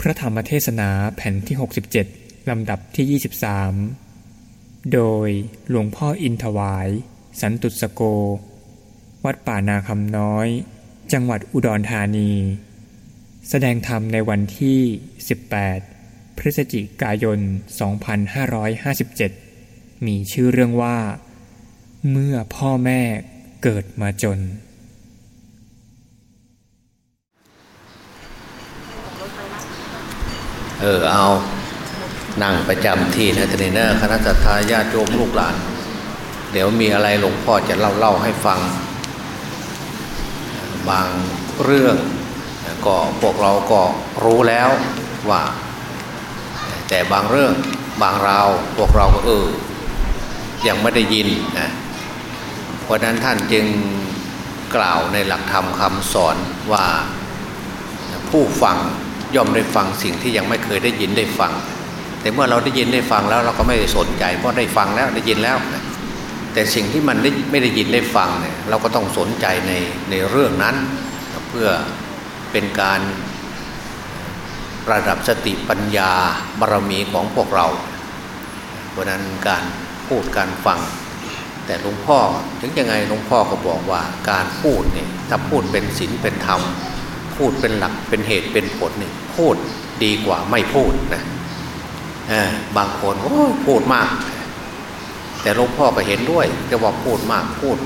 พระธรรมเทศนาแผ่นที่ 67 ลำดับที่ 23 โดยหลวงพ่ออินทวาย สันตุสโก วัดป่านาคำน้อย จังหวัดอุดรธานี แสดงธรรมในวันที่ 18 พฤศจิกายน 2557 มีชื่อเรื่องว่า เมื่อพ่อแม่เกิดมาจน เออเอานั่งประจำที่นะทนีเนอร์คณะสัตยาญาติโยมลูกหลาน เดี๋ยวมีอะไรหลวงพ่อจะเล่าเล่าให้ฟัง บางเรื่องก็พวกเราก็รู้แล้วว่า แต่บางเรื่องบางราวพวกเราก็เออ ยังไม่ได้ยินนะเพราะนั้นท่านจึงกล่าวในหลักธรรมคำสอนว่าผู้ฟัง ย่อมได้ฟังสิ่งที่ยังไม่เคยได้ยินได้ฟัง แต่เมื่อเราได้ยินได้ฟังแล้วเราก็ไม่ได้สนใจเพราะได้ฟังแล้วได้ยินแล้ว แต่สิ่งที่มันไม่ได้ยินได้ฟังเนี่ยเราก็ต้องสนใจในในเรื่องนั้น เพื่อเป็นการระดับสติปัญญาบารมีของพวกเรา เพราะนั้นการพูดการฟัง แต่หลวงพ่อถึงยังไงหลวงพ่อก็บอกว่าการพูดเนี่ยถ้าพูดเป็นศีลเป็นธรรม พูดเป็นหลักเป็นเหตุเป็นผลเนี่ย พูดดีกว่าไม่พูดนะบางคนโอ้พูดมาก แต่หลวงพ่อก็เห็นด้วยจะบอกพูดมากพูด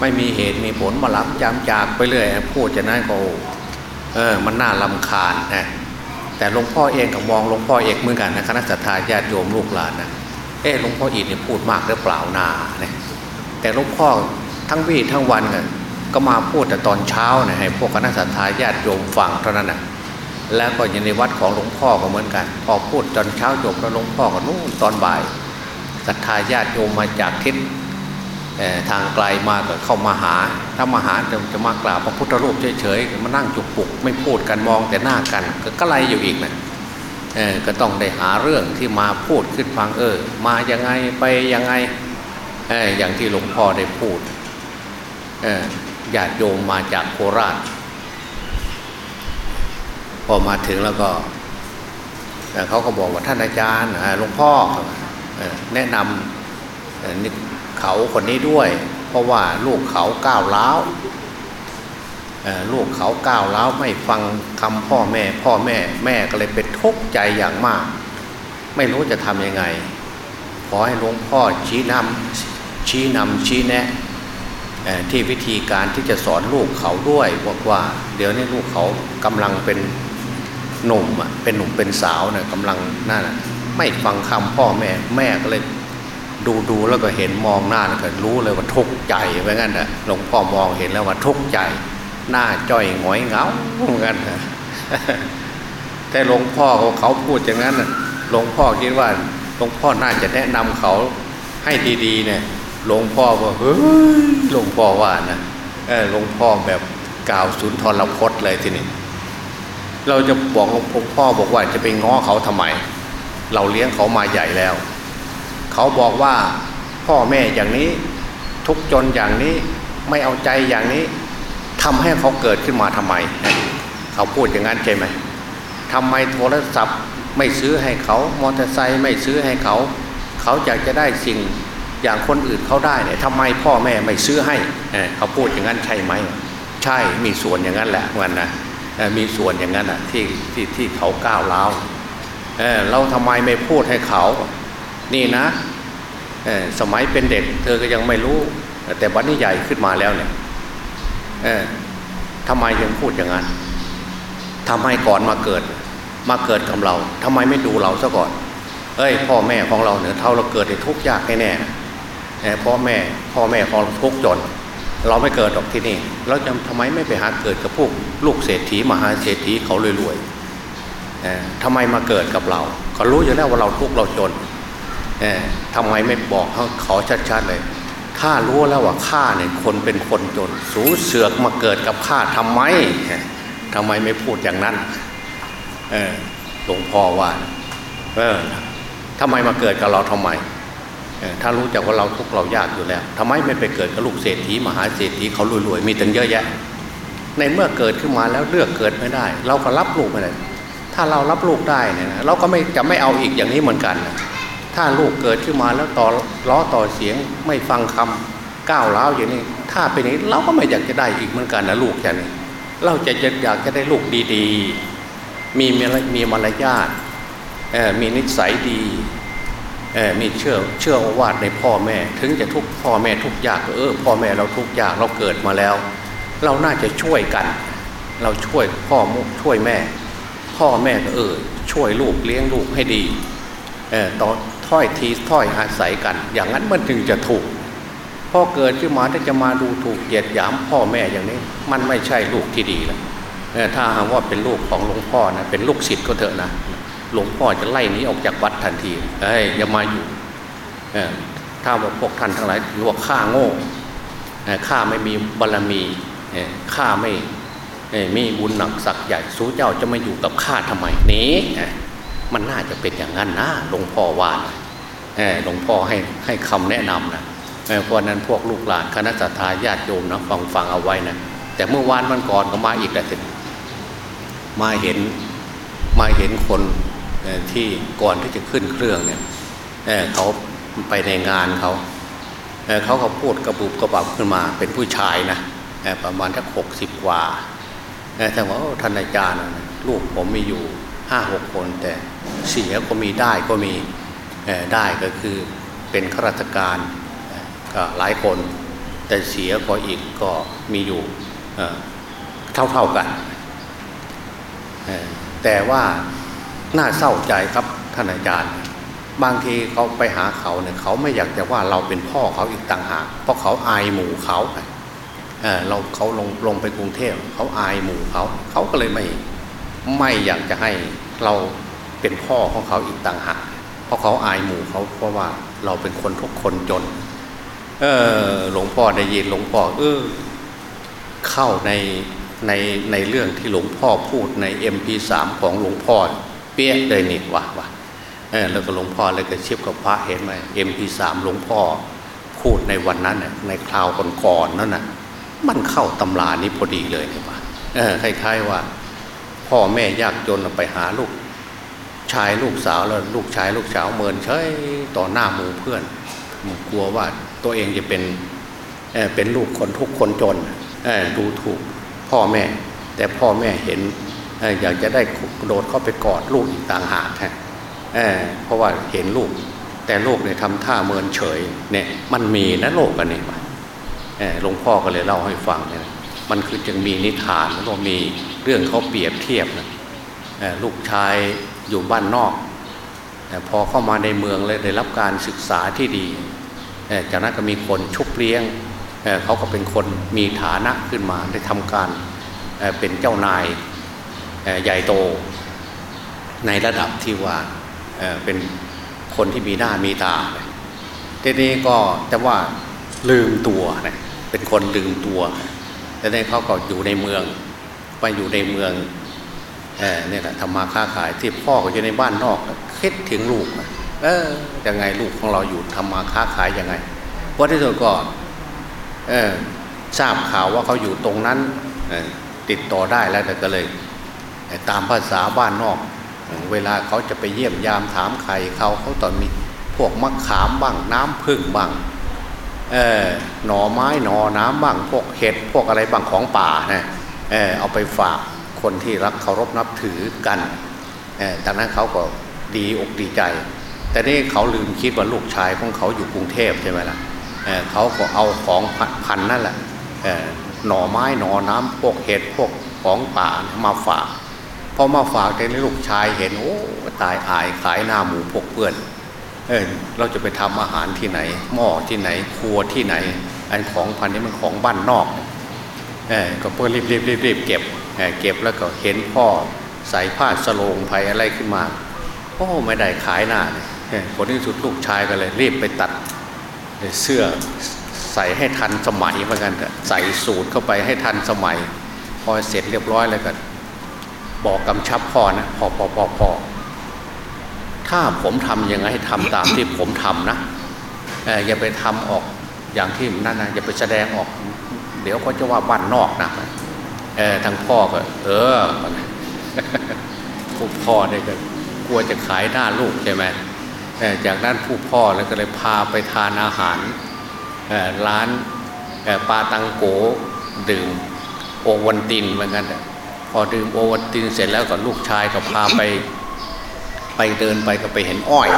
ไม่มีเหตุมีผลมาลับจำจากไปเรื่อยพูดจะนั้นก็เออมันน่าลำคาญนะแต่หลวงพ่อเองก็มองหลวงพ่อเอกเหมือนกันนะคณะสัตยาญาติโยมลูกหลานนะเออหลวงพ่ออีกเนี่ยพูดมากหรือเปล่านาเนี่ยแต่หลวงพ่อทั้งวี่ทั้งวันกัน ก็มาพูดแต่ตอนเช้านะให้พวกคณะสัตยาญาติโยมฟังเท่านั้นนะแล้วก็อย่างในวัดของหลวงพ่อก็เหมือนกัน พอพูดตอนเช้าจบแล้วหลวงพ่อก็นู่นตอนบ่ายศรัทธาญาติโยมมาจากทิศทางไกลมาก็เข้ามาหา ถ้ามาหาจะจะมากราบพระพุทธรูปเฉยๆมานั่งจุกปุก ไม่พูดกันมองแต่หน้ากันก็กระไรอยู่อีกนะก็ต้องได้หาเรื่องที่มาพูดขึ้นฟังเออ มายังไงไปยังไงอย่างที่หลวงพ่อได้พูด ญาติโยมมาจากโคราช พอมาถึงแล้วก็เขาก็บอกว่าท่านอาจารย์หลวงพ่อแนะนำเขาคนนี้ด้วย เพราะว่าลูกเขาก้าวล้าวลูกเขาก้าวล้าวไม่ฟังคำพ่อแม่ พ่อแม่แม่ก็เลยเป็นทุกข์ใจอย่างมาก ไม่รู้จะทำยังไง ขอให้หลวงพ่อชี้นำชี้นำชี้แนะ ที่วิธีการที่จะสอนลูกเขาด้วยบอกว่า เดี๋ยวนี้ลูกเขากำลังเป็นหนุ่มอะเป็นหนุ่มเป็นสาวเนี่ยกำลังนั่นไม่ฟังคำพ่อแม่แม่ก็เลยดูดูแล้วก็เห็นมองหน้าแล้วก็รู้เลยว่าทุกข์ใจไว้งั้นนะหลวงพ่อมองเห็นแล้วว่าทุกข์ใจ หน้าจ้อยหงอยเงาเหมือนกันนะแต่หลวงพ่อเขาเขาพูดอย่างนั้นหลวงพ่อคิดว่าหลวงพ่อน่าจะแนะนำเขาให้ดีๆเนี่ย หลวงพ่อบอกเฮ้ยหลวงพ่อว่านะหลวงพ่อแบบกล่าวสุนทรพจน์เลยทีนี้เราจะบอกหลวงพ่อบอกว่าจะไปง้อเขาทำไม เราเลี้ยงเขามาใหญ่แล้ว เขาบอกว่าพ่อแม่อย่างนี้ทุกจนอย่างนี้ไม่เอาใจอย่างนี้ทำให้เขาเกิดขึ้นมาทำไม เขาพูดอย่างนั้นใช่ไหมทำไมโทรศัพท์ไม่ซื้อให้เขามอเตอร์ไซค์ไม่ซื้อให้เขา เขาอยากจะได้สิ่ง อย่างคนอื่นเขาได้เนี่ยทำไมพ่อแม่ไม่ซื้อให้เขาพูดอย่างนั้นใช่ไหมใช่มีส่วนอย่างนั้นแหละมันนะมีส่วนอย่างนั้นอะที่ที่ที่เขาก้าวร้าวเเราทำไมไม่พูดให้เขา นี่นะสมัยเป็นเด็ก เธอก็ยังไม่รู้ แต่บัดนี้ใหญ่ขึ้นมาแล้วเนี่ยทำไมยังพูดอย่างนั้นทำให้ก่อนมาเกิด มาเกิดกับเราทำไมไม่ดูเราซะก่อนเอ้ยพ่อแม่ของเราเนี่ยเท่าเราเกิดในทุกข์ยากแน่ พ่อแม่พ่อแม่ของทุกจน เราไม่เกิดหรอกที่นี่ เราจะทำไมไม่ไปหาเกิดกับพวกลูกเศรษฐีมหาเศรษฐีเขารวยๆทำไมมาเกิดกับเราเขารู้อยู่แล้วว่าเราทุกเราจนทำไมไม่บอกเขาชัดๆเลยถ้ารู้แล้วว่าข้าเนี่ยคนเป็นคนจน สูเสือกมาเกิดกับข้าทำไมทำไมไม่พูดอย่างนั้นหลวงพ่อว่าเออทำไมมาเกิดกับเราทำไม ถ้ารู้จักว่าเราทุกเรายากอยู่แล้วทำไมไม่ไปเกิดกับลูกเศรษฐีมหาเศรษฐีเขารวยๆมีตั้งเยอะแยะ ในเมื่อเกิดขึ้นมาแล้วเลือกเกิดไม่ได้ เราก็รับลูกไม่ได้ถ้าเรารับลูกได้เนี่ยเราก็ไม่จะไม่เอาอีกอย่างนี้เหมือนกันนะถ้าลูกเกิดขึ้นมาแล้วต่อล้อต่อเสียงไม่ฟังคำก้าวร้าวอย่างนี้ ถ้าเป็นนี้เราก็ไม่อยากจะได้อีกเหมือนกันนะลูกอย่างนี้เราจะอยากจะได้ลูกดีๆ มีมีมารยาทมีนิสัยดี มีเชื่อเชื่อวาดในพ่อแม่ ถึงจะทุกพ่อแม่ทุกยากเออพ่อแม่เราทุกยากเราเกิดมาแล้ว เราน่าจะช่วยกัน เราช่วยพ่อช่วยแม่ พ่อแม่ก็เออช่วยลูกเลี้ยงลูกให้ดีเออต่อถ้อยทีถ้อยอาศัยกัน อย่างนั้นมันถึงจะถูกพ่อเกิดขึ้นมาถ้าจะมาดูถูกเหยียดหยามพ่อแม่อย่างนี้ มันไม่ใช่ลูกที่ดีแล้วถ้าหากว่าเป็นลูกของหลวงพ่อนะเป็นลูกศิษย์ก็เถอะนะ หลวงพ่อจะไล่นี้ออกจากวัดทันทีเอ้ยอย่ามาอยู่ถ้าว่าพวกท่านทั้งหลายถือว่าข้าโง่ข้าไม่มีบารรมีข้าไม่มีบุญหนักสักใหญ่สู้เจ้าจะมาอยู่กับข้าทำไมนี้มันน่าจะเป็นอย่างนั้นนะหลวงพ่อว่าหลวงพ่อให้ให้คำแนะนำนะเพราะนั้นพวกลูกหลานคณะสัตยาญาติโยมนะฟังฟังเอาไว้นะแต่เมื่อวานมันก่อนก็มาอีกแล้วสิมาเห็นมาเห็นคน ที่ก่อนที่จะขึ้นเครื่องเนี่ยเขาไปในงานเขาเเขาก็พูดกระบุบกระบับขึ้นมาเป็นผู้ชายนะประมาณทักหกสิบกว่าท่านบอกท่านอาจารย์ลูกผมมีอยู่ห้าหกคน แต่เสียก็มีได้ก็มีได้ก็คือเป็นข้าราชการก็หลายคน แต่เสียก็อีกก็มีอยู่เท่าๆกันแต่ว่า น่าเศร้าใจครับท่านอาจารย์ บางทีเขาไปหาเขาเนี่ยเขาไม่อยากจะว่าเราเป็นพ่อเขาอีกต่างหากเพราะเขาอายหมู่เขาเเราเขาลงลงไปกรุงเทพเขาอายหมู่เขา เขาก็เลยไม่ไม่อยากจะให้เราเป็นพ่อของเขาอีกต่างหากเพราะเขาอายหมู่เขาเพราะว่าเราเป็นคนทุกคนจน เออหลวงพ่อได้ยินหลวงพ่อเออเข้าในในในเรื่องที่หลวงพ่อพูดใน MP3 ของหลวงพ่อ เปี้ยเลยนี่วะวะเออแล้วก็หลวงพ่อเลยก็เชียบกับพระเห็นไหม MP3 หลวงพ่อพูดในวันนั้นน่ยในคราวก่อนๆนั่นน่ะมันเข้าตำรานี้พอดีเลยนี่วะเออคล้ายๆว่า พ่อแม่ยากจนไปหาลูก ชายลูกสาวแล้วลูกชายลูกสาวเมินเฉยต่อหน้าหมู่เพื่อนกลัวว่าตัวเองจะเป็นเเป็นลูกคนทุกคนจนดูถูกพ่อแม่ แต่พ่อแม่เห็น อยากจะได้โดดเข้าไปกอดลูกอีกต่างหากฮะเเพราะว่าเห็นลูก แต่ลูกเนี่ยทำท่าเมินเฉยเนี่ยมันมีนะโลกกันเนี่ยหลวงพ่อก็เลยเล่าให้ฟังเนี่ยมันคือจึงมีนิทานแล้วก็มีเรื่องเขาเปรียบเทียบนะลูกชายอยู่บ้านนอกพอเข้ามาในเมืองเลยได้รับการศึกษาที่ดีจากนั้นก็มีคนชุบเลี้ยงเขาก็เป็นคนมีฐานะขึ้นมาได้ทำการเป็นเจ้านาย ใหญ่โตในระดับที่ว่าเป็นคนที่มีหน้ามีตาทีนี้ก็แต่ว่าลืมตัวนะเป็นคนลืมตัวแต่ในเขาก็อยู่ในเมือง ไปอยู่ในเมืองเนี่ยแหละทำมาค้าขายที่พ่อก็อยู่ในบ้านนอกคิดถึงลูกเออยังไงลูกของเราอยู่ทำมาค้าขายยังไงเพราะที่สุดก็ทราบข่าวว่าเขาอยู่ตรงนั้นติดต่อได้แล้วแต่ก็เลย ตามภาษาบ้านนอก เวลาเขาจะไปเยี่ยมยามถามใครเขาเขาตอนมีพวกมะขามบ้างน้ำพึ่งบ้างหน่อไม้หน่อน้ำบ้างพวกเห็ดพวกอะไรบางของป่านะเออเอาไปฝากคนที่รักเคารพนับถือกันเออจากนั้นเขาก็ดีอกดีใจ แต่นี่เขาลืมคิดว่าลูกชายของเขาอยู่กรุงเทพใช่ไหมล่ะเเขาก็เอาของพันนั่นแหละหน่อไม้หน่อน้ำพวกเห็ดพวกของป่ามาฝาก อมาฝากแต่ลูกชายเห็นโอ้ตายอายขายหน้าหมูพวกเพื่อนเออเราจะไปทำอาหารที่ไหน หม้อที่ไหน ครัวที่ไหน อันของพันนี้มันของบ้านนอกเออก็เพื่อรีบรีบรีบรีบเก็บเก็บแล้วก็เห็นพ่อใส่ผ้าสโลงไผ่อะไรขึ้นมาโอ้ไม่ได้ขายหน้าเนี่ยผลที่สุดลูกชายก็เลยรีบไปตัดเสื้อใส่ให้ทันสมัยเหมือนกันใส่สูตรเข้าไปให้ทันสมัย พอเสร็จเรียบร้อยแล้วก็ บอกกำชับพ่อนะพ่อพ่อพ่อพ่อถ้าผมทำยังไงให้ทำตามที่ผมทำนะอย่าไปทำออกอย่างที่นั่นนะอย่าไปแสดงออก เดี๋ยวเขาจะว่าบ้านนอกนะเออทางพ่อก็ เออผู้พ่อเนี่ยก็กลัวจะขายหน้าลูกใช่ไหมจากนั้นผู้พ่อแล้วก็เลยพาไปทานอาหารร้านปลาตังโกดื่มโอวันตินเหมือนกัน พอดื่มโอวันตินเสร็จแล้วก็ลูกชายก็พาไปไปเดินไปก็ไปเห็นอ้อย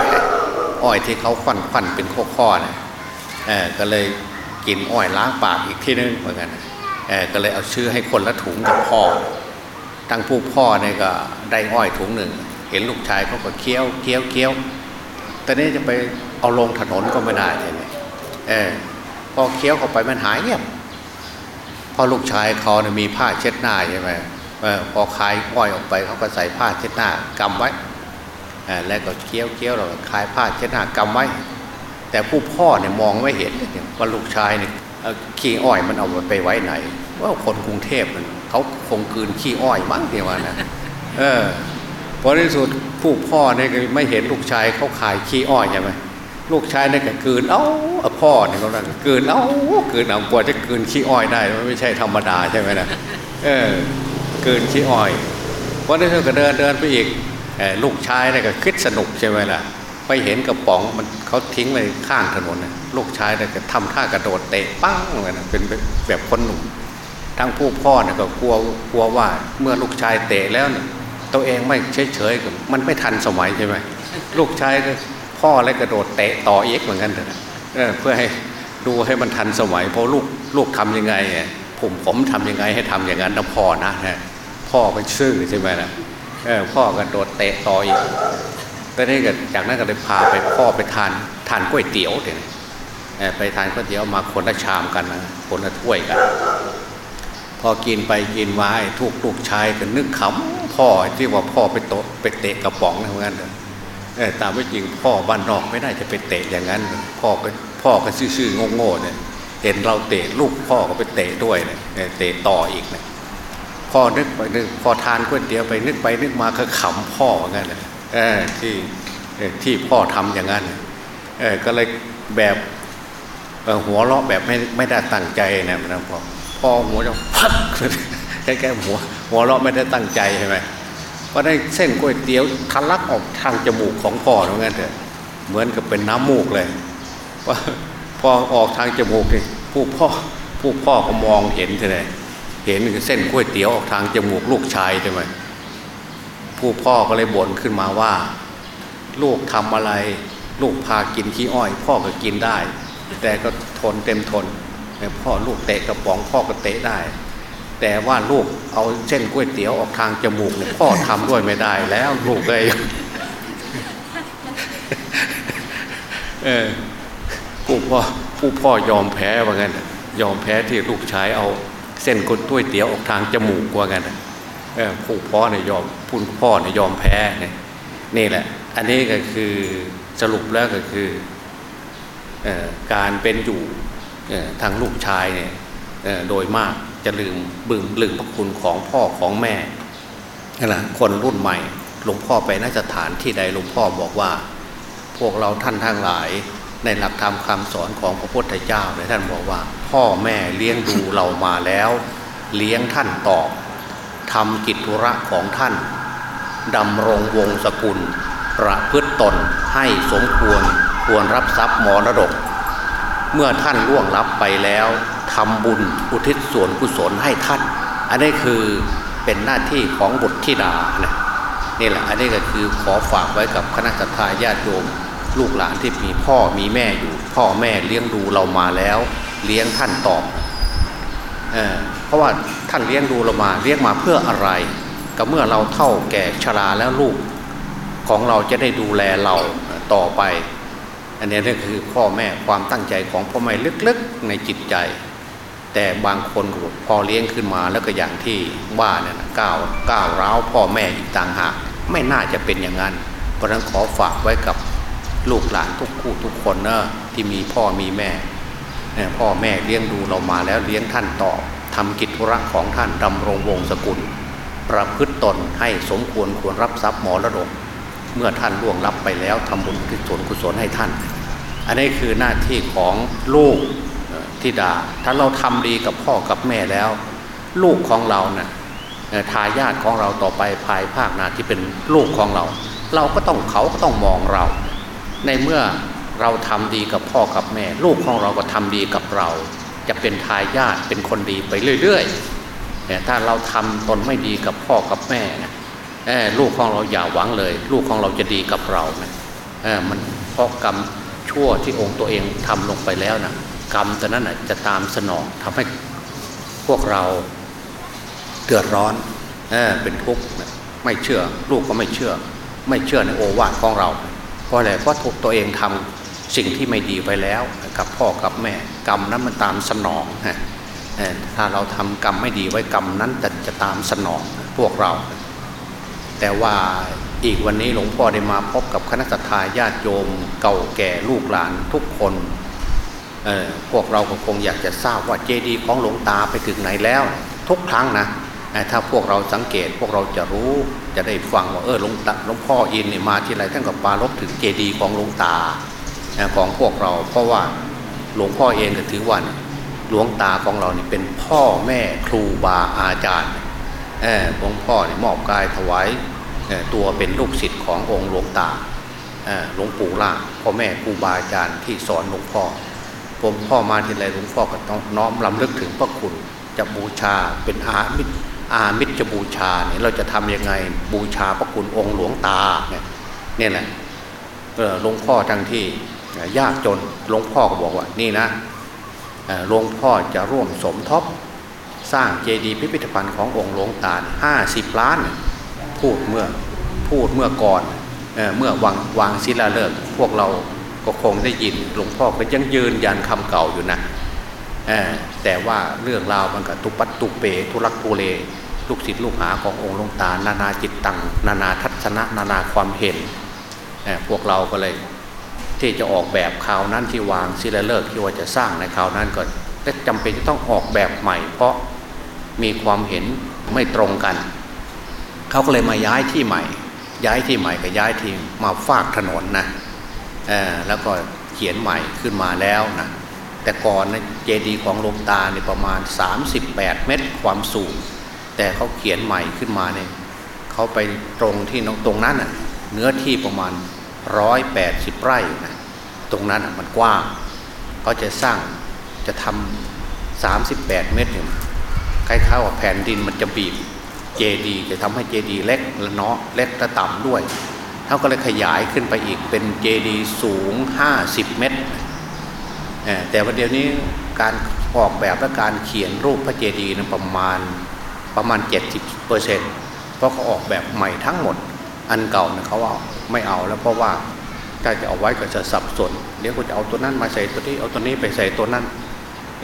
อ้อยที่เขาฟันฟันเป็นข้อๆนะก็เลยกินอ้อยล้างปากอีกที่นึงเหมือนกันเออก็เลยเอาชื่อให้คนละถุงกับพ่อ ทั้งผู้พ่อเนี่ยก็ได้อ้อยถุงหนึ่ง เห็นลูกชายเขาก็เคี้ยวเคี้ยวเคี้ยวตอนนี้จะไปเอาลงถนนก็ไม่ได้ใช่ไหมเออพอเคี้ยวเข้าไปมันหายเงียบพอลูกชายเขาเนี่ยมีผ้าเช็ดหน้าใช่ไหม พอคายอ้อยออกไปเขาก็ใส่ผ้าเช็ดหน้ากำไว้แล้วก็เคี้ยวเคี้ยวเราคายผ้าเช็ดหน้ากำไว้ แต่ผู้พ่อเนี่ยมองไม่เห็นว่าลูกชายเนี่ยขี้อ้อยมันเอาไปไว้ไหน ว่าคนกรุงเทพมันเขาคงคืนขี้อ้อยมั้งเดียวนะเออพอในสุดผู้พ่อเนี่ยไม่เห็นลูกชายเขาขายขี้อ้อยใช่ไหมลูกชายเนี่ยก็กืนเอ้าพ่อเนี่ยเขาเรียกกืนเอ้ากืนเอากว่าจะกืนขี้อ้อยได้มันไม่ใช่ธรรมดาใช่ไหมนะเออ กืนขี้อ้อยพอในสุดก็เดินเดินไปอีกลูกชายเนี่ยก็คิดสนุกใช่ไหมล่ะ ไปเห็นกระป๋องมันเขาทิ้งไว้ข้างถนนนะลูกชายเนี่ยก็ทำท่ากระโดดเตะปั้งเลยนะเป็นแบบคนหนุ่มทั้งผู้พ่อเนี่ยก็กลัวกลัวว่าเมื่อลูกชายเตะแล้วเนี่ยตัวเองไม่เฉยเฉยมันไม่ทันสมัยใช่ไหมลูกชายก็พ่อเลยกระโดดเตะต่อเอ็กเหมือนกันเถอะเพื่อให้ดูให้มันทันสมัยเพราะลูกลูกทํำยังไงผมผมทำยังไงให้ทำอย่างนั้นนะพ่อนะ พ่อเป็นซื่อใช่ไหมนะพ่อกระโดดเตะต่ออีกตอนนี้ก็จากนั้นก็เลยพาไปพ่อไปทานทานก๋วยเตี๋ยวเดี๋ยไปทานก๋วยเตี๋ยวมาคนละชามกันนะคนละถ้วยกัน พอกินไปกินมาทุกลูกชายก็นึกขำพ่อที่ว่าพ่อไปโตไปเตะกระป๋องเหมือนกันเออตามไม่จริงพ่อบ้านนอกไม่ได้จะไปเตะอย่างนั้น พ่อก็พ่อก็ซื่อๆโง่ๆเนี่ยเห็นเราเตะลูกพ่อก็ไปเตะด้วยเนี่ยเตะต่ออีกเนี่ย พ่อนึกไปนึกพอทานก๋วยเตี๋ยวไปนึกไปนึกมาก็ขำพ่อเหมือนกันเลยที่ที่พ่อทำอย่างนั้นก็เลยแบบหัวเราะแบบไม่ไม่ได้ตั้งใจนะนะพ่อพ่อหัวจะพักแค่แค่หัวหัวเราะไม่ได้ตั้งใจใช่ไหมพอได้เส้นก๋วยเตี๋ยวทะลักออกทางจมูกของพ่อเหมือนกันเถอะเหมือนกับเป็นน้ำมูกเลยว่าพอออกทางจมูกนี่ผู้พ่อผู้พ่อก็มองเห็นเลย เห็นเส้นก๋วยเตี๋ยวออกทางจมูกลูกชายใช่ไหมผู้พ่อก็เลยบ่นขึ้นมาว่า ลูกทำอะไร ลูกพากินขี้อ้อย พ่อก็กินได้ แต่ก็ทนเต็มทนพ่อลูกเตะกระป๋องพ่อก็เตะได้ แต่ว่าลูกเอาเส้นก๋วยเตี๋ยวออกทางจมูกพ่อทำด้วยไม่ได้แล้วลูกเลยเออผู้พ่อผู้พ่อยอมแพ้ว่างั้นยอมแพ้ที่ลูกชายเอา เส้นก๋วยเตี๋ยวออกทางจมูกว่างั้นผู้พ่อเนี่ยยอมผู้พ่อเนี่ยยอมแพ้เนี่ยนี่แหละ อันนี้ก็คือสรุปแล้วก็คืออการเป็นอยู่ทางลูกชายเนี่ยโดยมากจะลืมบึงลืมพระคุณของพ่อของแม่นั่แหละคนรุ่นใหม่หลวงพ่อไปน่าจะฐานที่ใดหลวงพ่อบอกว่า พวกเราท่านทั้งหลาย ในหลักธรรมคำสอนของพระพุทธเจ้าเนี่ยท่านบอกว่า พ่อแม่เลี้ยงดูเรามาแล้ว เลี้ยงท่านตอบทำกิจธุระของท่านดำรงวงศกุล ประพฤตตนให้สมควรควรรับทรัพย์มรดก เมื่อท่านล่วงลับไปแล้วทำบุญอุทิศส่วนกุศลให้ท่าน อันนี้คือเป็นหน้าที่ของบุตรธิดานะนี่แหละอันนี้ก็คือขอฝากไว้กับคณะสัตยาญาติโยม ลูกหลานที่มีพ่อมีแม่อยู่ พ่อแม่เลี้ยงดูเรามาแล้ว เลี้ยงท่านตอบเเพราะว่าท่านเลี้ยงดูเรามาเลี้ยงมาเพื่ออะไร ก็เมื่อเราเท่าแก่ชราแล้วลูกของเราจะได้ดูแลเราต่อไป อันนี้นี่คือพ่อแม่ความตั้งใจของพ่อแม่ลึกๆในจิตใจ แต่บางคนพอเลี้ยงขึ้นมาแล้วก็อย่างที่ว่าเนี่ยก้าวก้าวร้าวพ่อแม่อีกต่างหาก ไม่น่าจะเป็นอย่างนั้น เพราะนั้นขอฝากไว้กับ ลูกหลานทุกคู่ทุกคนเนอะที่มีพ่อมีแม่พ่อแม่เลี้ยงดูเรามาแล้วเลี้ยงท่านต่อทำกิจธุระของท่านดำรงวงศกุล ประพฤติตนให้สมควรควรรับทรัพย์มรดก เมื่อท่านล่วงลับไปแล้วทำบุญกุศลกุศลให้ท่าน อันนี้คือหน้าที่ของลูกที่ดา ถ้าเราทำดีกับพ่อกับแม่แล้ว ลูกของเรานะ่ะทายาทของเราต่อไปภายภาคหน้าที่เป็นลูกของเรา เราก็ต้องเขาก็ต้องมองเรา ในเมื่อเราทำดีกับพ่อกับแม่ ลูกของเราก็ทำดีกับเรา จะเป็นทายาทเป็นคนดีไปเรื่อยๆแต่ถ้าเราทำตนไม่ดีกับพ่อกับแม่นะลูกของเราอย่าหวังเลย ลูกของเราจะดีกับเรานะมันเพราะกรรมชั่วที่องค์ตัวเองทำลงไปแล้วนะกรรมตัวนั้นนะจะตามสนองทำให้พวกเราเดือดร้อนเอเป็นทุกข์ไม่เชื่อ ลูกก็ไม่เชื่อ ไม่เชื่อในโอวาทของเรา ราะอะไรเพราะตัวเองทำสิ่งที่ไม่ดีไปแล้วกับพ่อกับแม่กรรมนั้นมันตามสนองฮะถ้าเราทำกรรมไม่ดีไว้กรรมนั้นจะจะตามสนองพวกเรา แต่ว่าอีกวันนี้หลวงพ่อได้มาพบกับคณะสัตยาญาติโยม เก่าแก่ลูกหลานทุกคนพวกเราก็คงอยากจะทราบว่าเจดีย์ของหลวงตาไปถึงไหนแล้ว ทุกครั้งนะ ถ้าพวกเราสังเกตพวกเราจะรู้จะได้ฟังว่าเออหลวงตาหลวงพ่ออินเนี่ยมาที่ไรท่านก็ปาลบถึงเจดีย์ของหลวงตาของพวกเราเพราะว่าหลวงพ่อเองก็ถือว่าหลวงตาของเราเนี่เป็นพ่อแม่ครูบาอาจารย์หลวงพ่อเนี่ยมอบกายถวายตัวเป็นลูกศิษย์ขององค์หลวงตาหลวงปู่ล่าพ่อแม่ครูบาอาจารย์ที่สอนหลวงพ่อ ผมพ่อมาทีไรหลวงพ่อก็ต้องน้อมลำลึกถึงพระคุณจะบูชาเป็นอามิตร อามิตรจบูชาเนี่ยเราจะทํำยังไงบูชาพระคุณองค์หลวงตาเนี่ยนี่แหละหลวงพ่อทั้งที่ยากจนหลวงพ่อก็บอกว่านี่นะหลวงพ่อจะร่วมสมทบสร้างเจดีย์พิพิธภัณฑ์ขององค์หลวงตาห้าสิบล้าน พูดเมื่อพูดเมื่อก่อนเเมื่อวางวางศิลาฤกษ์พวกเราก็คงได้ยินหลวงพ่อก็ยังยืนยันคำเก่าอยู่นะแต่ว่าเรื่องราวมันก็ตุปัตตุเปทุรักทุเล ลูกศิษย์ลูกหาขององค์หลวงตา นานาจิตตัง นานาทัศนะ นานาความเห็น พวกเราก็เลยที่จะออกแบบข่าวนั้นที่วางศิลาฤกษ์ที่ว่าจะสร้างในข่าวนั้นก็จำเป็นจะต้องออกแบบใหม่ เพราะมีความเห็นไม่ตรงกัน เขาก็เลยมาย้ายที่ใหม่ ย้ายที่ใหม่ก็ย้ายที่มาฟากถนนนะแล้วก็เขียนใหม่ขึ้นมาแล้วนะแต่ก่อนนะเจดีย์ของหลวงตาเนี่ยประมาณ 38 เมตรความสูง แต่เขาเขียนใหม่ขึ้นมาเนี่ยเขาไปตรงที่ตรงนั้นน่ะเนื้อที่ประมาณ180ไร่นะตรงนั้นมันกว้างเขาจะสร้างจะทำ38เมตรเนี่ยคล้ายๆว่าแผ่นดินมันจะบีบเจดีจะทำให้เจดีเล็กและเนาะเล็กและต่ำด้วยเขาก็เลยขยายขึ้นไปอีกเป็นเจดีสูง50เมตรแต่วันเดียวนี้การออกแบบและการเขียนรูปพระเจดีย์นั้นประมาณ ประมาณ 70เปอร์เซ็นต์เพราะเขาออกแบบใหม่ทั้งหมด อันเก่าเนี่ยเขาว่าไม่เอาแล้วเพราะว่าถ้าจะเอาไว้ก็จะสับสนเดี๋ยวก็จะเอาตัวนั้นมาใส่ตัวนี้เอาตัวนี้ไปใส่ตัวนั้น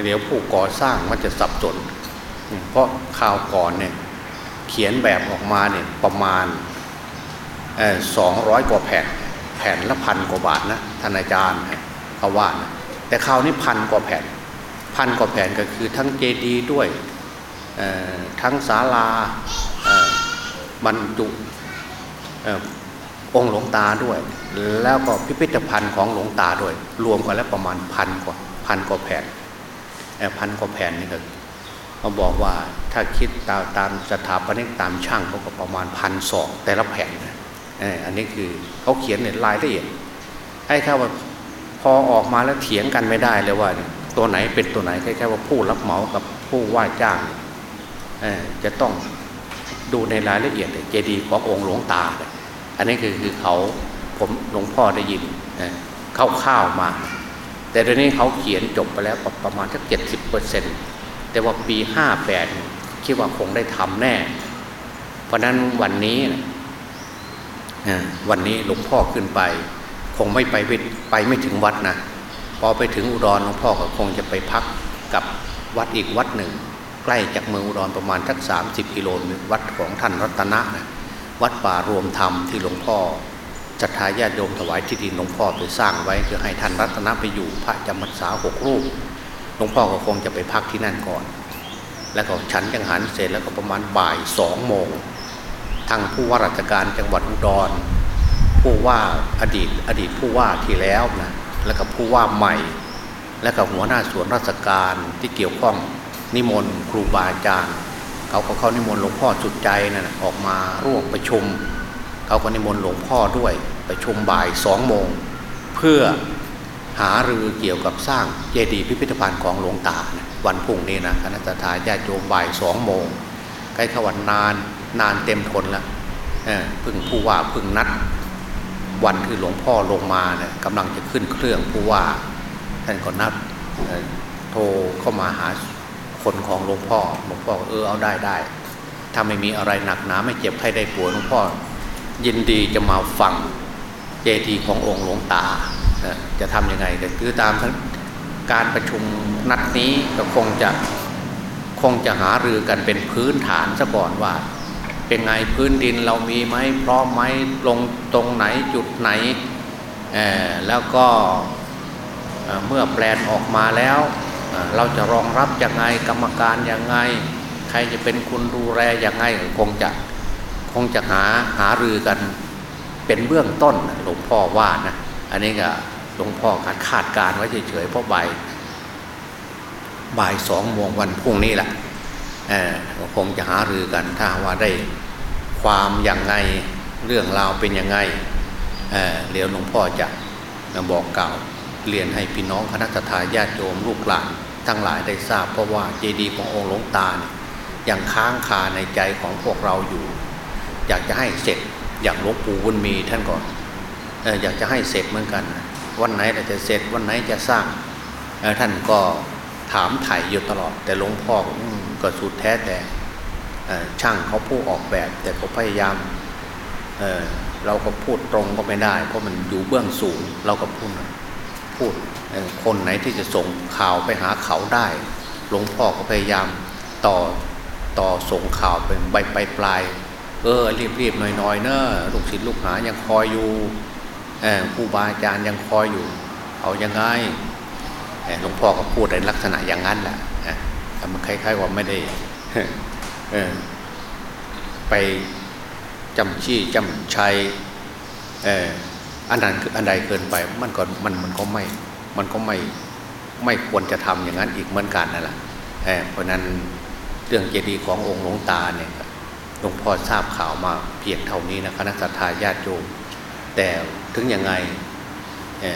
เดี๋ยวผู้ก่อสร้างมันจะสับสน เพราะข่าวก่อนเนี่ยเขียนแบบออกมาเนี่ยประมาณสองร้อยกว่าแผ่นแผ่นละพันกว่าบาทนะท่านอาจารย์เขาว่านะแต่คราวนี้พันกว่าแผ่นพันกว่าแผ่นก็คือทั้งเจดีย์ด้วย ทั้งศาลาบรรจุองค์หลวงตาด้วย แล้วก็พิพิธภัณฑ์ของหลวงตาด้วย รวมกันแล้วประมาณพันกว่าพันกว่าแผ่นพันกว่าแผ่นนี่ก็เขาบอกว่าถ้าคิดตามตามสถาปนิกตามช่างเขาก็ประมาณพันสองแต่ละแผ่นอันนี้คือเขาเขียนในรายละเอียด ให้ข้าว่าพอออกมาแล้วเถียงกันไม่ได้เลยว่า ตัวไหนเป็นตัวไหนแค่ว่าผู้รับเหมากับผู้ว่าจ้าง จะต้องดูในรายละเอียดเจดีย์ขององค์หลวงตา อันนี้คือคือเขาผมหลวงพ่อได้ยินเข้าๆมา แต่ตอนนี้เขาเขียนจบไปแล้วประมาณสักเจ็ดสิบเปอร์เซ็นต์แต่ว่าปีห้าแปดคิดว่าคงได้ทำแน่ เพราะนั้นวันนี้วันนี้หลวงพ่อขึ้นไป คงไม่ไปไปไม่ถึงวัดนะพอไปถึงอุดรหลวงพ่อก็คงจะไปพักกับวัดอีกวัดหนึ่ง ใกล้จากเมืองอุดรประมาณทักสามสิบกิโลเมตรวัดของท่านรัตนะนะวัดป่ารวมธรรมที่หลวงพ่อจัตหาญาติโยมถวายที่ดินหลวงพ่อไปสร้างไว้เพื่อให้ท่านรัตนะไปอยู่พระจำพรรษาหกรูปหลวงพ่อก็คงจะไปพักที่นั่นก่อน แล้วก็ฉันจังหันเสร็จแล้วก็ประมาณบ่ายสองโมงทางผู้ว่าราชการจังหวัดอุดรผู้ว่าอดีตอดีตผู้ว่าที่แล้วนะแล้วก็ผู้ว่าใหม่ แล้วก็หัวหน้าส่วนราชการที่เกี่ยวข้อง นิมนต์ครูบาอาจารย์เขาก็เข้านิมนต์หลวงพ่อจุดใจนะ่ะออกมาร่วมประชุมเขาก็นิมนต์หลวงพ่อด้วยประชุมบ่ายสองโมง เพื่อหารือเกี่ยวกับสร้างเจดีย์พิพิธภัณฑ์ของหลวงตานะวันพุ่งนี้นะคณะทาญาติโยมบ่ายสองโมงใกล้ขวันนานนานเต็มทนแล้วพึ่งผู้ว่าพึ่งนัดวันที่หลวงพ่อลงมาเนี่ยกำลังจะขึ้นเครื่องผู้ว่าท่านก็นัดโทรเข้ามาหา คนของหลวงพ่อหลวงพ่อเออเอาได้ได้ถ้าไม่มีอะไรหนักหนาไม่เจ็บใครได้ป่วดหลวงพ่อ ยินดีจะมาฟังเจดีขององค์หลวงตาจะทำยังไงก็คือตามการประชุมนัดนี้ก็คงจะคงจะหารือกันเป็นพื้นฐานซะก่อนว่า เป็นไงพื้นดินเรามีไหมพร้อมไหมลงตรงไหนจุดไหนแล้วก็เมื่อแปลนออกมาแล้ว เราจะรองรับยังไงกรรมการยังไง ใครจะเป็นคุณดูแลยังไงคงจะคงจะหาหารือกันเป็นเบื้องต้นหลวงพ่อว่านะอันนี้ก็หลวงพ่อคาดคาดการไว้เฉยๆเพราะใบบ่ายสองโมงวันพรุ่งนี้แหละคงจะหารือกันถ้าว่าได้ความอย่างไงเรื่องราวเป็นยังไงเดี๋ยวหลวงพ่อจะบอกกล่าว เรียนให้พี่น้องคณะทาญาติโยมลูกหลาน ทั้งหลายได้ทราบ เพราะว่าเจดีย์ขององค์หลวงตาเนี่ยยังค้างคาในใจของพวกเราอยู่ อยากจะให้เสร็จอย่างหลวงปู่บุญมีท่านก่อนอยากจะให้เสร็จเหมือนกัน วันไหนจะเสร็จวันไหนจะสร้างท่านก็ถามถ่ายอยู่ตลอด แต่หลวงพ่อก็สุดแท้แต่ช่างเขาผู้ออกแบบ แต่เขาพยายามเเราก็พูดตรงก็ไม่ได้ เพราะมันอยู่เบื้องสูงเราก็พูด พูดคนไหนที่จะส่งข่าวไปหาเขาได้ หลวงพ่อก็พยายามต่อต่อส่งข่าวเป็นใบปลายปลาย เออรีบๆหน่อยๆเนอะลูกศิษย์ลูกหายังคอยอยู่ครูบาอาจารย์ยังคอยอยู่ เอายังไงหลวงพ่อก็พูดในลักษณะอย่างนั้นแหละมันคล้ายๆว่าไม่ได้ไปจำชี้จำชัย อันนั้นคืออันใดเกินไป มันก็มันมันก็ไม่ มันก็ไม่ไม่ควรจะทำอย่างนั้นอีกเหมือนกันนั่นแหละเพราะนั้นเรื่องเจดีย์ขององค์หลวงตาเนี่ยหลวงพ่อทราบข่าวมาเพียงเท่านี้นะคณะสัตยาญาติโยมแต่ถึงยังไง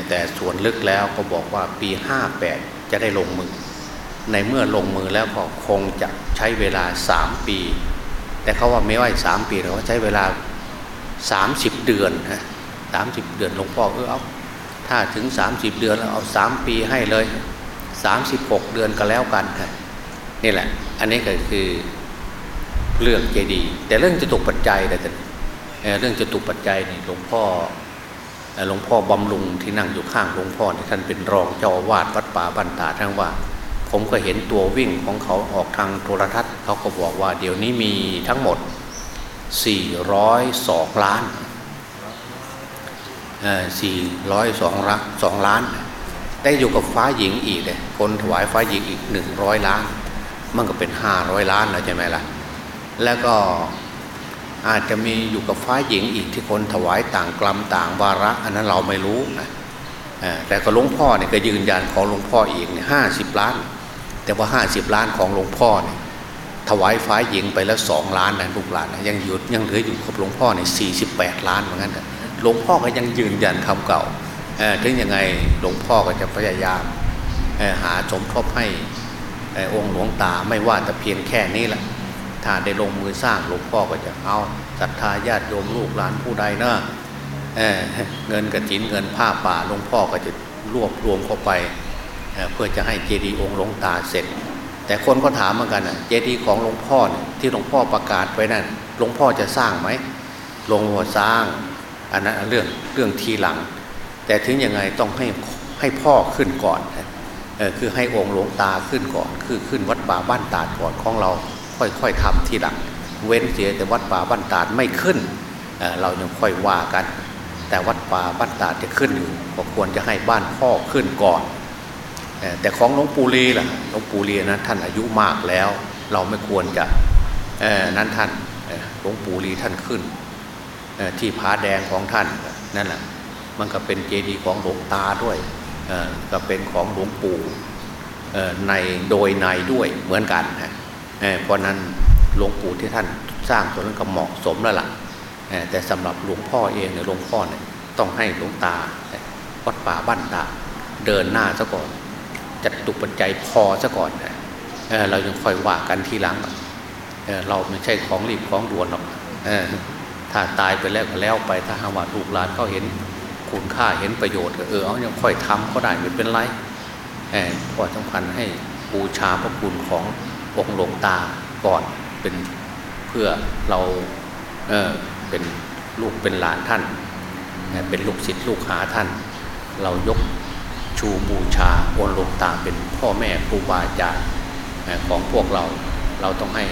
แต่ส่วนลึกแล้วก็บอกว่าปีห้าแปดจะได้ลงมือ ในเมื่อลงมือแล้วก็คงจะใช้เวลาสามปี แต่เขาว่าไม่ว่าสามปีเขาใช้เวลาสามสิบเดือนนะ สามสิบเดือนหลวงพ่อเออเอาถ้าถึงสามสิบเดือนแล้วเอาสามปีให้เลยสามสิบหกเดือนก็แล้วกันนี่แหละ อันนี้ก็คือเรื่องเจดี แต่เรื่องจะตกปัจจัยแต่เรื่องจะตกปัจจัยนี่หลวงพ่อหลวงพ่อบำรุงที่นั่งอยู่ข้างหลวงพ่อท่านเป็นรองเจ้าวาดวัดป่าบันตาทั้งว่า ผมก็เห็นตัววิ่งของเขาออกทางโทรทัศน์เขาก็บอกว่าเดี๋ยวนี้มีทั้งหมด 402 ล้าน สี่ร้อยสองล้านสองล้าน ได้อยู่กับฟ้าหญิงอีกเลยคนถวายฟ้าหญิงอีกหนึ่งร้อยล้าน มันก็เป็นห้าร้อยล้านแล้วใช่ไหมล่ะ แล้วก็อาจจะมีอยู่กับฟ้าหญิงอีกที่คนถวายต่างกลัมต่างวาระ อันนั้นเราไม่รู้นะแต่ก็หลวงพ่อเนี่ยก็ยืนยันของหลวงพ่ออีกเนี่ยห้าสิบล้าน แต่ว่าห้าสิบล้านของหลวงพ่อเนี่ยถวายฟ้าหญิงไปแล้วสองล้านนะลูกหลานนะยังหยุดยังเหลืออยู่กับหลวงพ่อเนี่ยสี่สิบแปดล้านเหมือนกัน หลวงพ่อก็ยังยืนยันคำเก่าถึงยังไงหลวงพ่อก็จะพยายามหาสมทบให้องค์หลวงตาไม่ว่าแต่เพียงแค่นี้แหละถ้าได้ลงมือสร้างหลวงพ่อก็จะเอาศรัทธาญาติโยมลูกหลานผู้ใดเนะเเงินกระถินเงินผ้าป่าหลวงพ่อก็จะรวบรวมเข้าไปเเพื่อจะให้เจดีย์องค์หลวงตาเสร็จ แต่คนก็ถามเหมือนกันนะเจดีย์ของหลวงพ่อที่หลวงพ่อประกาศไว้นั่นหลวงพ่อจะสร้างไหมหลวงพ่อสร้าง อันนั้นเรื่องเรื่องทีหลัง แต่ถึงยังไงต้องให้ให้พ่อขึ้นก่อนเออคือให้องค์หลวงตาขึ้นก่อน คือขึ้นวัดป่าบ้านตาดก่อนของเรา ค่อยๆทำทีหลัง เว้นเสียแต่วัดป่าบ้านตาดไม่ขึ้นเเรายังค่อยว่ากัน แต่วัดป่าบ้านตาดจะขึ้นอยู่ก็ควรจะให้บ้านพ่อขึ้นก่อนแต่ของหลวงปู่ลีล่ะหลวงปู่ลีนะท่านอายุมากแล้ว เราไม่ควรจะนั้นท่านหลวงปู่ลีท่านขึ้น ที่ผาแดงของท่านนั่นแหละมันก็เป็นเจดีย์ของหลวงตาด้วยก็เป็นของหลวงปู่ในโดยในด้วยเหมือนกันนะเพราะนั้นหลวงปู่ที่ท่านสร้างตัวนั้นก็เหมาะสมแล้วล่ะแต่สำหรับหลวงพ่อเองเนี่ยหลวงพ่อเนี่ยต้องให้หลวงตาวัดป่าบ้านตาเดินหน้าซะก่อนจัดตุปัจจัยพอซะก่อนเเรายังค่อยว่ากันทีหลังเเราไม่ใช่ของรีบของด่วนหรอก ถ้าตายไปแล้วก็แล้วไปถ้าหาว่าลูกหลานเขาเห็นคุณค่าเห็นประโยชน์เออเอายังค่อยทำก็ได้ไม่เป็นไรเพราะสำคัญให้บูชาพระคุณขององค์หลวงตาก่อนเป็นเพื่อเราเออเป็นลูกเป็นหลานท่าน เป็นลูกศิษย์ลูกหาท่าน เรายกชูบูชาองค์หลวงตาเป็นพ่อแม่ครูบาอาจารย์ของพวกเราเราต้องให้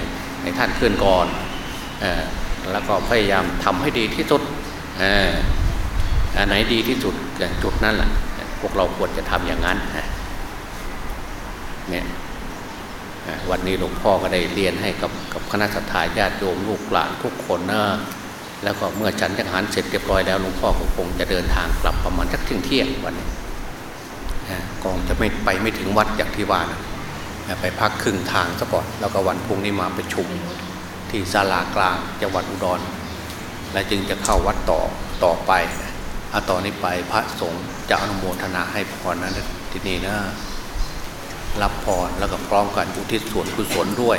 ให้ท่านขึ้นก่อน แล้วก็พยายามทำให้ดีที่สุดอันไหนดีที่สุดจุดนั้นแหละพวกเราควรจะทำอย่างนั้นเนี่ยวันนี้หลวงพ่อก็ได้เรียนให้กับกับคณะสัตยาญาติโยมลูกหลานทุกคนนะแล้วก็เมื่อฉันจังหันเสร็จเรียบร้อยแล้วหลวงพ่อก็คงจะเดินทางกลับประมาณสักเที่ยงเที่ยงวันนี้กองจะไม่ไปไม่ถึงวัดอย่างที่ว่านะไปพักครึ่งทางซะก่อน แล้วก็วันพุ่งนี้มาไปชุม ที่ศาลากลางจังหวัดอุดร และจึงจะเข้าวัดต่อต่อไปอาต่อนนี้ไปพระสงฆ์จะอนุโมทนาให้พรนั้นที่นี่นะรับพรแล้วก็พร้อมกันอุทิศส่วนกุศลด้วย